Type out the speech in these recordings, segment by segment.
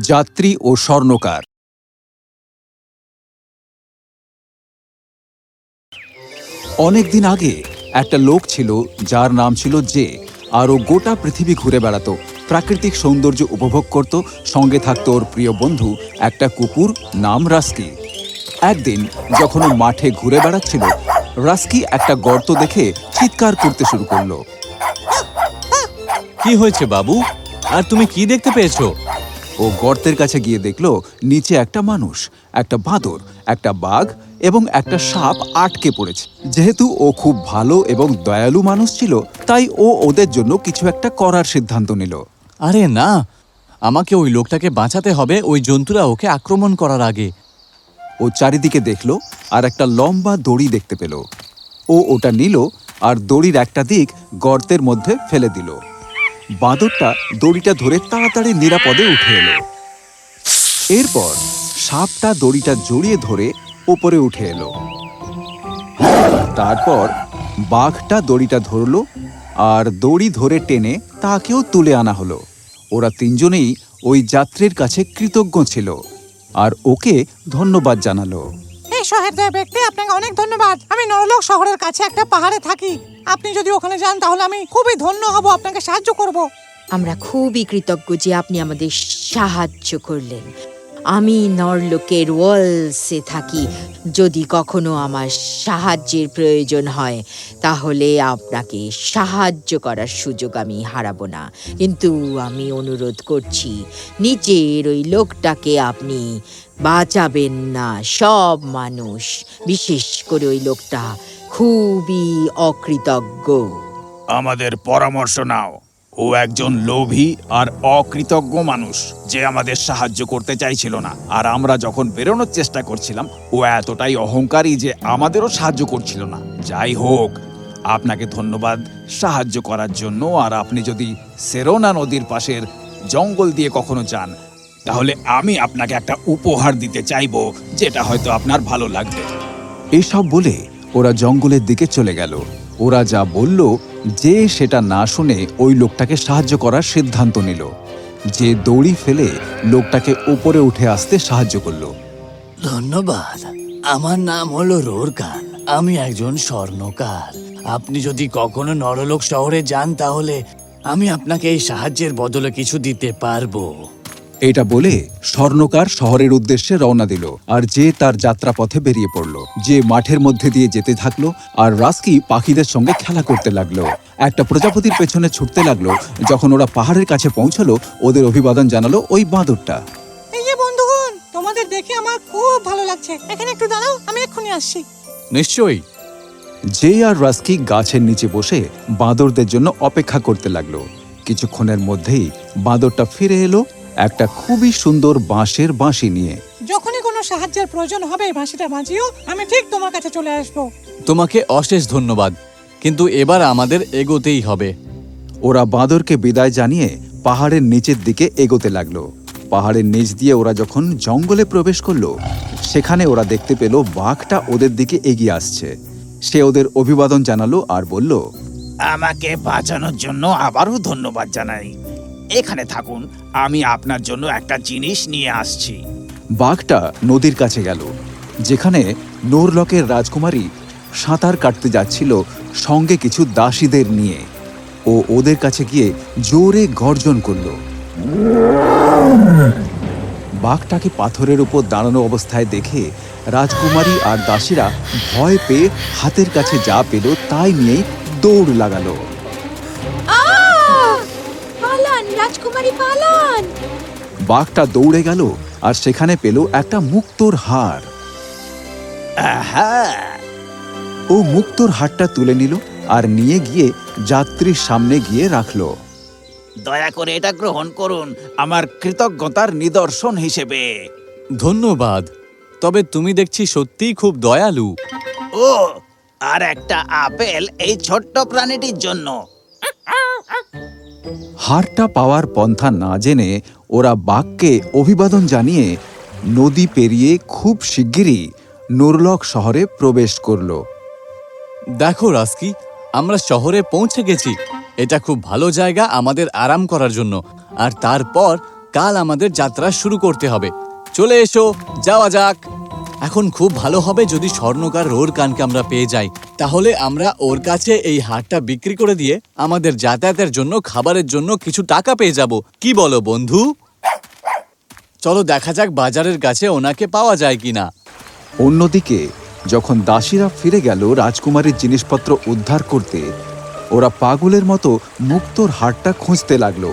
যাত্রী ও স্বর্ণকার। অনেক দিন আগে একটা লোক ছিল যার নাম ছিল যে আর ও গোটা পৃথিবী ঘুরে বেড়াতো, প্রাকৃতিক সৌন্দর্য উপভোগ করত, সঙ্গে থাকতো ওর প্রিয় বন্ধু, একটা কুকুর নাম রাস্কি। একদিন যখন ও মাঠে ঘুরে বেড়াচ্ছিল, রাস্কি একটা গর্ত দেখে চিৎকার করতে শুরু করল। কি হয়েছে বাবু? আর তুমি কি দেখতে পেয়েছ? ও গর্তের কাছে গিয়ে দেখল নিচে একটা মানুষ একটা বাঁদর একটা বাঘ এবং একটা সাপ আটকে পড়েছে। যেহেতু ও খুব ভালো এবং দয়ালু মানুষ ছিল তাই ও ওদের জন্য কিছু একটা করার সিদ্ধান্ত নিল। আরে না আমাকে ওই লোকটাকে বাঁচাতে হবে ওই জন্তুরা ওকে আক্রমণ করার আগে। ও চারিদিকে দেখল আর একটা লম্বা দড়ি দেখতে পেল। ও ওটা নিল আর দড়ির একটা দিক গর্তের মধ্যে ফেলে দিল। বাঁদরটা দড়িটা ধরে তাড়াতাড়ি নিরাপদে উঠে এলো। এরপর সাপটা দড়িটা জড়িয়ে ধরে ওপরে উঠে এলো। তারপর বাঘটা দড়িটা ধরলো আর দড়ি ধরে টেনে তাকেও তুলে আনা হলো। ওরা তিনজনেই ওই যাত্রীর কাছে কৃতজ্ঞ ছিল আর ওকে ধন্যবাদ জানালো। এই সহায়তা ব্যক্তি আপনাকে অনেক ধন্যবাদ। আমি নরলোক শহরের কাছে একটা পাহাড়ে থাকি। আপনি যদি ওখানে যান, তাহলে আমি খুবই ধন্য হব, আপনাকে সাহায্য করব। আমরা খুবই কৃতজ্ঞ যে আপনি আমাদের সাহায্য করলেন। আমি নরলোকের ওয়ালসে থাকি। যদি কখনো আমার সাহায্যের প্রয়োজন হয়, তাহলে আপনাকে সাহায্য করার সুযোগ আমি হারাবো না। কিন্তু আমি অনুরোধ করছি নিচের ওই লোকটাকে আপনি বাঁচাবেন না, সব মানুষ, বিশেষ করে ওই লোকটা খুবই অকৃতজ্ঞ। আমাদের পরামর্শ নাও। ও একজন লোভী আর অকৃতজ্ঞ মানুষ যে আমাদের সাহায্য করতে চাইছিল না। আর আমরা যখন বেরোনোর চেষ্টা করছিলাম, ও এতটাই অহংকারী যে আমাদেরও সাহায্য করছিল না। যাই হোক, আপনাকে ধন্যবাদ সাহায্য করার জন্য। আর আপনি যদি সেরোনা নদীর পাশের জঙ্গল দিয়ে কখনো যান, তাহলে আমি আপনাকে একটা উপহার দিতে চাইব, যেটা হয়তো আপনার ভালো লাগবে। এসব বলে ওরা জঙ্গলের দিকে চলে গেল। ওরা যা বলল যে সেটা না শুনে ওই লোকটাকে সাহায্য করার সিদ্ধান্ত নিল। যে দড়ি ফেলে লোকটাকে উপরে উঠে আসতে সাহায্য করল। ধন্যবাদ। আমার নাম হলো রোরকান। আমি একজন স্বর্ণকার। আপনি যদি কখনো নরলোক শহরে যান তাহলে আমি আপনাকে এই সাহায্যের বদলে কিছু দিতে পারব। এটা বলে স্বর্ণকার শহরের উদ্দেশ্যে রওনা দিল আর যে তার যাত্রাপথে বেরিয়ে পড়ল। যে মাঠের মধ্যে দিয়ে যেতে থাকল আর রাস্কি পাখিদের সঙ্গে খেলা করতে লাগল। একটা প্রজাপতির পেছনে ছুটতে লাগল। যখন ওরা পাহাড়ের কাছে পৌঁছলো ওদের অভিবাদন জানালো ওই বাঁদরটা। এই যে বন্ধুগণ তোমাদের দেখে আমার খুব ভালো লাগছে। এখানে একটু দাঁড়াও আমি এক্ষুনি আসছি। নিশ্চয়ই। যে আর রাস্কি গাছের নিচে বসে বাঁদরদের জন্য অপেক্ষা করতে লাগল। কিছুক্ষণের মধ্যেই বাঁদরটা ফিরে এলো একটা খুবই সুন্দর বাঁশের বাঁশি নিয়ে। যখনই কোনো সাহায্যের প্রয়োজন হবে বাঁশিটা বাঁচিও আমি ঠিক তোমার কাছে চলে আসব। তোমাকে অশেষ ধন্যবাদ কিন্তু এবার আমাদের এগোতেই হবে। ওরা বাঁদরকে বিদায় জানিয়ে পাহাড়ের নিচের দিকে এগোতে লাগল। পাহাড়ের নিচ দিয়ে ওরা যখন জঙ্গলে প্রবেশ করল সেখানে ওরা দেখতে পেল বাঘটা ওদের দিকে এগিয়ে আসছে। সে ওদের অভিবাদন জানালো আর বলল আমাকে বাঁচানোর জন্য আবারও ধন্যবাদ জানাই। এখানে থাকুন, আমি আপনার জন্য একটা জিনিস নিয়ে আসছি। বাঘটা নদীর কাছে গেল, যেখানে নোরলকের রাজকুমারী সাঁতার কাটতে যাচ্ছিল সঙ্গে কিছু দাসীদের নিয়ে। ও ওদের কাছে গিয়ে জোরে গর্জন করল। বাঘটাকে পাথরের উপর দাঁড়ানো অবস্থায় দেখে রাজকুমারী আর দাসীরা ভয় পেয়ে হাতের কাছে যা পেল তাই নিয়েই দৌড় লাগালো। রাজকুমারী পালান। বাঘটা দৌড়ে গেল আর সেখানে পেল একটা মুক্তোর হার আহা! ও মুক্তোর হারটা তুলে নিল আর নিয়ে গিয়ে যাত্রীর সামনে গিয়ে রাখল। দয়া করে এটা গ্রহণ করুন আমার কৃতজ্ঞতার নিদর্শন হিসেবে। ধন্যবাদ তবে তুমি দেখছি সত্যিই খুব দয়ালু। ও আর একটা আপেল এই ছোট্ট প্রাণীটির জন্য। হারটা পাওয়ার পন্থা না জেনে ওরা বাঘকে অভিবাদন জানিয়ে নদী পেরিয়ে খুব শিগগিরই নুরলক শহরে প্রবেশ করল। দেখো রাস্কি, আমরা শহরে পৌঁছে গেছি। এটা খুব ভালো জায়গা আমাদের আরাম করার জন্য। আর তারপর কাল আমাদের যাত্রা শুরু করতে হবে। চলে এসো, যাওয়া যাক। এখন খুব ভালো হবে যদি স্বর্ণকার রোর কানকে আমরা পেয়ে যাই। তাহলে আমরা ওর কাছে এই হাটটা বিক্রি করে দিয়ে আমাদের যাতায়াতের জন্য, খাবারের জন্য কিছু টাকা পেয়ে যাব। কি বলো বন্ধু? চলো দেখা যাক বাজারের কাছে ওনাকে পাওয়া যায় কিনা। অন্যদিকে, যখন দাসীরা ফিরে গেল রাজকুমারীর জিনিসপত্র উদ্ধার করতে, ওরা পাগলের মতো মুক্তোর হাটটা খুঁজতে লাগল,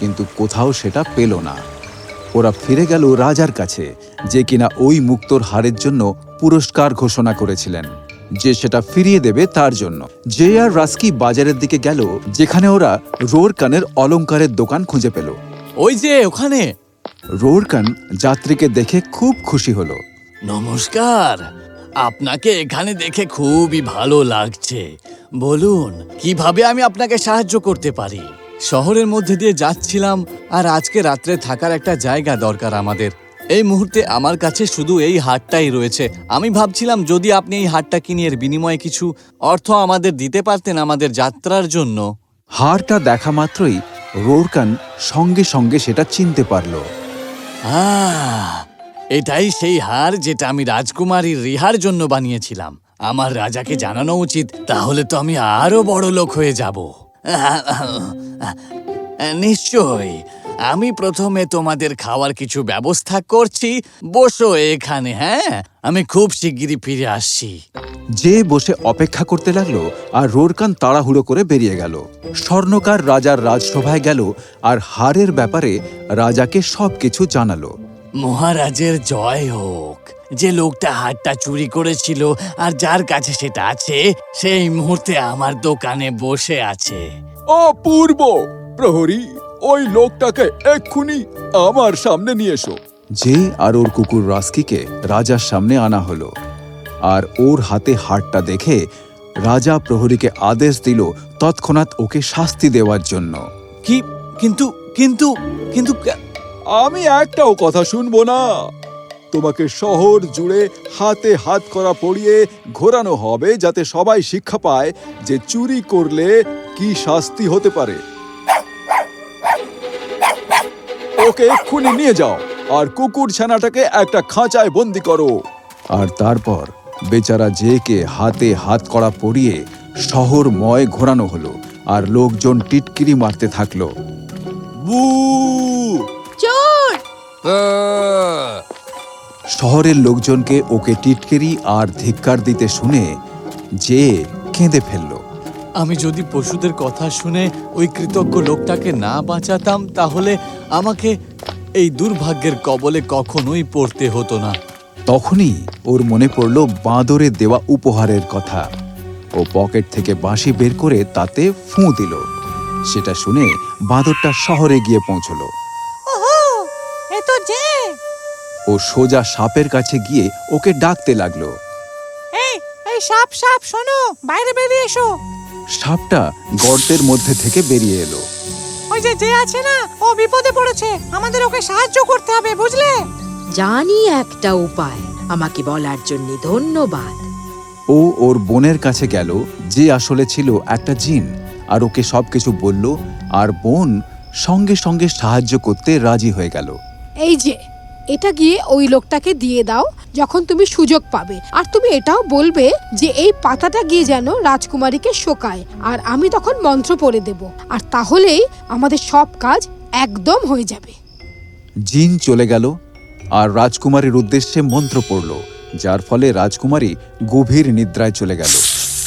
কিন্তু কোথাও সেটা পেল না। ওরা ফিরে গেল রাজার কাছে, যে কিনা ওই মুক্তোর হারের জন্য পুরস্কার ঘোষণা করেছিলেন। যে সেটা ফিরিয়ে দেবে তার জন্য। জে আর রাস্কি বাজারের দিকে গেল যেখানে ওরা রোর কানের অলংকারের দোকান খুঁজে পেল। ওই যে ওখানে! রোরকান যাত্রীকে দেখে খুব খুশি হলো। নমস্কার! আপনাকে এখানে দেখে খুবই ভালো লাগছে। বলুন কীভাবে আমি আপনাকে সাহায্য করতে পারি? শহরের মধ্যে দিয়ে যাচ্ছিলাম আর আজকে রাত্রে থাকার একটা জায়গা দরকার আমাদের। এই মুহূর্তে আমার কাছে শুধু এই হাটটাই রয়েছে। আমি ভাবছিলাম যদি আপনি এই হাটটা কিনে এর বিনিময়ে কিছু অর্থ আমাদের দিতে পারতেন আমাদের যাত্রার জন্য। হারটা দেখা মাত্রই রোরকান সঙ্গে সঙ্গে সেটা চিনতে পারল। এটাই সেই হার যেটা আমি রাজকুমারীর রিহার জন্য বানিয়েছিলাম। আমার রাজাকে জানানো উচিত তাহলে তো আমি আরও বড় লোক হয়ে যাব। নিশ্চয় আমি প্রথমে তোমাদের খাওয়ার কিছু ব্যবস্থা করছি। বসো এখানে হ্যাঁ? আমি খুব শিগগিরই ফিরে আসছি। যে বসে অপেক্ষা করতে লাগল আর রোরকান তাড়াহুড়ো করে বেরিয়ে গেল। স্বর্ণকার রাজার রাজসভায় গেল আর হারের ব্যাপারে রাজাকে সবকিছু জানালো। মহারাজের জয় হোক। যে লোকটা হারটা চুরি করেছিল আর যার কাছে সেটা আছে সেই মুহূর্তে আমার দোকানে বসে আছে। অপূর্ব! প্রহরী ওই লোকটাকে এক্ষুনি আমার সামনে নিয়ে এসো। যে আর ওর কুকুর রাস্কিকে রাজার সামনে আনা হলো আর ওর হাতে হারটা দেখে রাজা প্রহরীকে আদেশ দিল তৎক্ষণাৎ ওকে শাস্তি দেওয়ার জন্য। কি? কিন্তু কিন্তু কিন্তু আমি একটাও কথা শুনব না। তোমাকে শহর জুড়ে হাতে হাত করা পড়িয়ে ঘোরানো হবে যাতে সবাই শিক্ষা পায় যে চুরি করলে কি শাস্তি হতে পারে। ওকে এক্ষুনি নিয়ে যাও। আর কুকুর ছানাটাকে একটা খাঁচায় বন্দি করো। আর তারপর বেচারা জেকে হাতে হাত করা পরিয়ে শহরময় ঘোরানো হলো আর লোকজন টিটকিরি মারতে থাকল। বু! শহরের লোকজনকে ওকে টিটকিরি আর ধিক্কার দিতে শুনে যে কেঁদে ফেলল। আমি যদি পশুদের কথা শুনে ওই কৃতজ্ঞ লোকটাকে না বাঁচাতাম তাহলে আমাকে এই দুর্ভাগ্যের কবলে কখনোই পড়তে হতো না। তখনই ওর মনে পড়ল বাঁদরে দেওয়া উপহারের কথা। ও পকেট থেকে বাঁশি বের করে তাতে ফুঁ দিল। সেটা শুনে বাঁদরটা শহরে গিয়ে পৌঁছল। ওহো এ ও সোজা সাপের কাছে গিয়ে ওকে ডাকতে লাগল। এই এই সাপ সাপ শোনো বাইরে বেরিয়ে এসো। সাপটা গর্তের মধ্যে থেকে বেরিয়ে এলো। ওই যে যে আছে না ও বিপদে পড়েছে। আমাদের ওকে সাহায্য করতে হবে বুঝলে? জানি একটা উপায়। আমাকে বলার জন্য ধন্যবাদ। ও ওর বোনের কাছে গেল যে আসলে ছিল একটা জিন আর ওকে সবকিছু বলল আর বোন সঙ্গে সঙ্গে সাহায্য করতে রাজি হয়ে গেল। এই যে এটা গিয়ে ওই লোকটাকে দিয়ে দাও যখন তুমি সুযোগ পাবে। আর তুমি এটাও বলবে যে এই পাতাটা গিয়ে যেন রাজকুমারীকে শোকায়, আর আমি তখন মন্ত্র পড়ে দেব। আর তাহলেই আমাদের সব কাজ একদম হয়ে যাবে। জিন চলে গেল, আর রাজকুমারীর উদ্দেশ্যে মন্ত্র পড়ল, যার ফলে রাজকুমারী গভীর নিদ্রায় চলে গেল।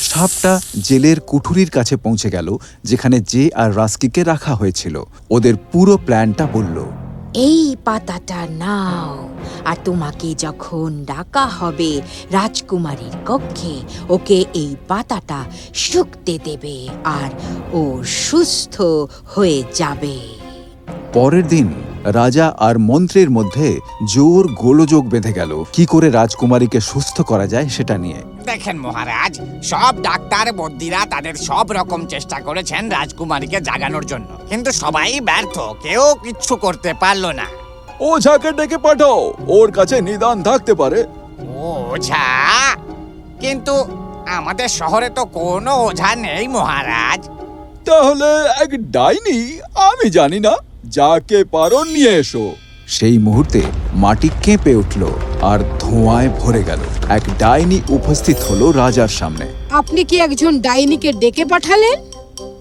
সাপটা জেলের কুঠুরির কাছে পৌঁছে গেল, যেখানে জে আর রাস্কিকে রাখা হয়েছিল। ওদের পুরো প্ল্যানটা বলল। এই পাতাটা নাও। আর তোমাকে যখন ডাকা হবে, রাজকুমারীর কক্ষে ওকে এই পাতাটা শুকতে দেবে আর ও সুস্থ হয়ে যাবে। পরের দিন রাজা আর মন্ত্রীর মধ্যে জোর গোলযোগ বেঁধে গেল। কি করে রাজকুমারীকে সুস্থ করা যায় সেটা নিয়ে। দেখেন মহারাজ সব ডাক্তার বদ্যিরা তাদের সব রকম চেষ্টা করেছেন রাজকুমারীকে জাগানোর জন্য। কিন্তু সবাই ব্যর্থ কেউ কিচ্ছু করতে পারল না। ওঝাকে ডেকে পাঠাও ওর কাছে নিদান থাকতে পারে। ওঝা কিন্তু আমাদের শহরে তো কোনো ওঝা নেই মহারাজ। তাহলে এক ডাইনি আমি জানি না যাকে পারো নিয়ে এসো। সেই মুহূর্তে মাটি কেঁপে উঠল আর ধোঁয়ায় ভরে গেল। এক ডাইনি উপস্থিত হলো রাজার সামনে। আপনি কি একজন ডাইনিকে ডেকে পাঠালেন?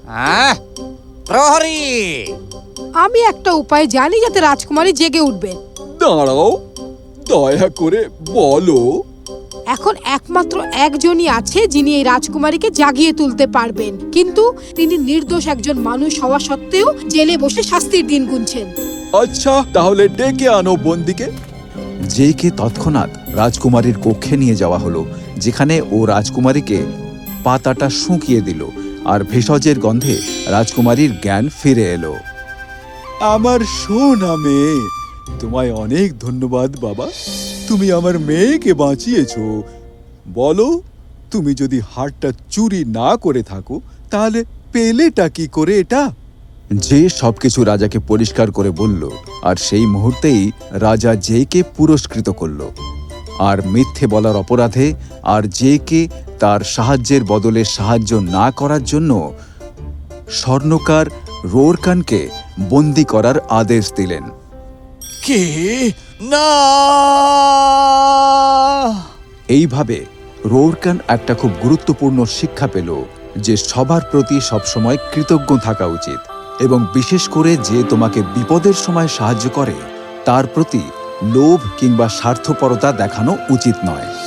হ্যাঁ প্রহরী। আমি একটা উপায় জানি যাতে রাজকুমারী জেগে উঠবে। দাঁড়াও দয়া করে বলো। এখন একমাত্র একজনই আছে যিনি এই রাজকুমারীকে জাগিয়ে তুলতে পারবেন। কিন্তু তিনি নির্দোষ একজন মানুষ হওয়া সত্ত্বেও জেলে বসে শাস্তির দিন গুনছেন। আচ্ছা তাহলে ডেকে আনো বন্দিকে। জেকে তৎক্ষণাৎ রাজকুমারীর কক্ষে নিয়ে যাওয়া হলো যেখানে ও রাজকুমারীকে পাতাটা শুকিয়ে দিল আর ভেষজের গন্ধে রাজকুমারীর জ্ঞান ফিরে এলো। আমার সোনা মেয়ে তোমায় অনেক ধন্যবাদ বাবা। তুমি আমার মেয়েকে বাঁচিয়েছো। বলো তুমি যদি হারটা চুরি না করে থাকো তাহলে পেলেটা কি করে এটা? যে সবকিছু রাজাকে পরিষ্কার করে বলল আর সেই মুহূর্তেই রাজা জেকে পুরস্কৃত করল। আর মিথ্যে বলার অপরাধে আর জেকে তার সাহায্যের বদলে সাহায্য না করার জন্য স্বর্ণকার রোরকানকে বন্দি করার আদেশ দিলেন। কে? না! এইভাবে রোরকান একটা খুব গুরুত্বপূর্ণ শিক্ষা পেল যে সবার প্রতি সবসময় কৃতজ্ঞ থাকা উচিত। এবং বিশেষ করে যে তোমাকে বিপদের সময় সাহায্য করে, তার প্রতি লোভ কিংবা স্বার্থপরতা দেখানো উচিত নয়।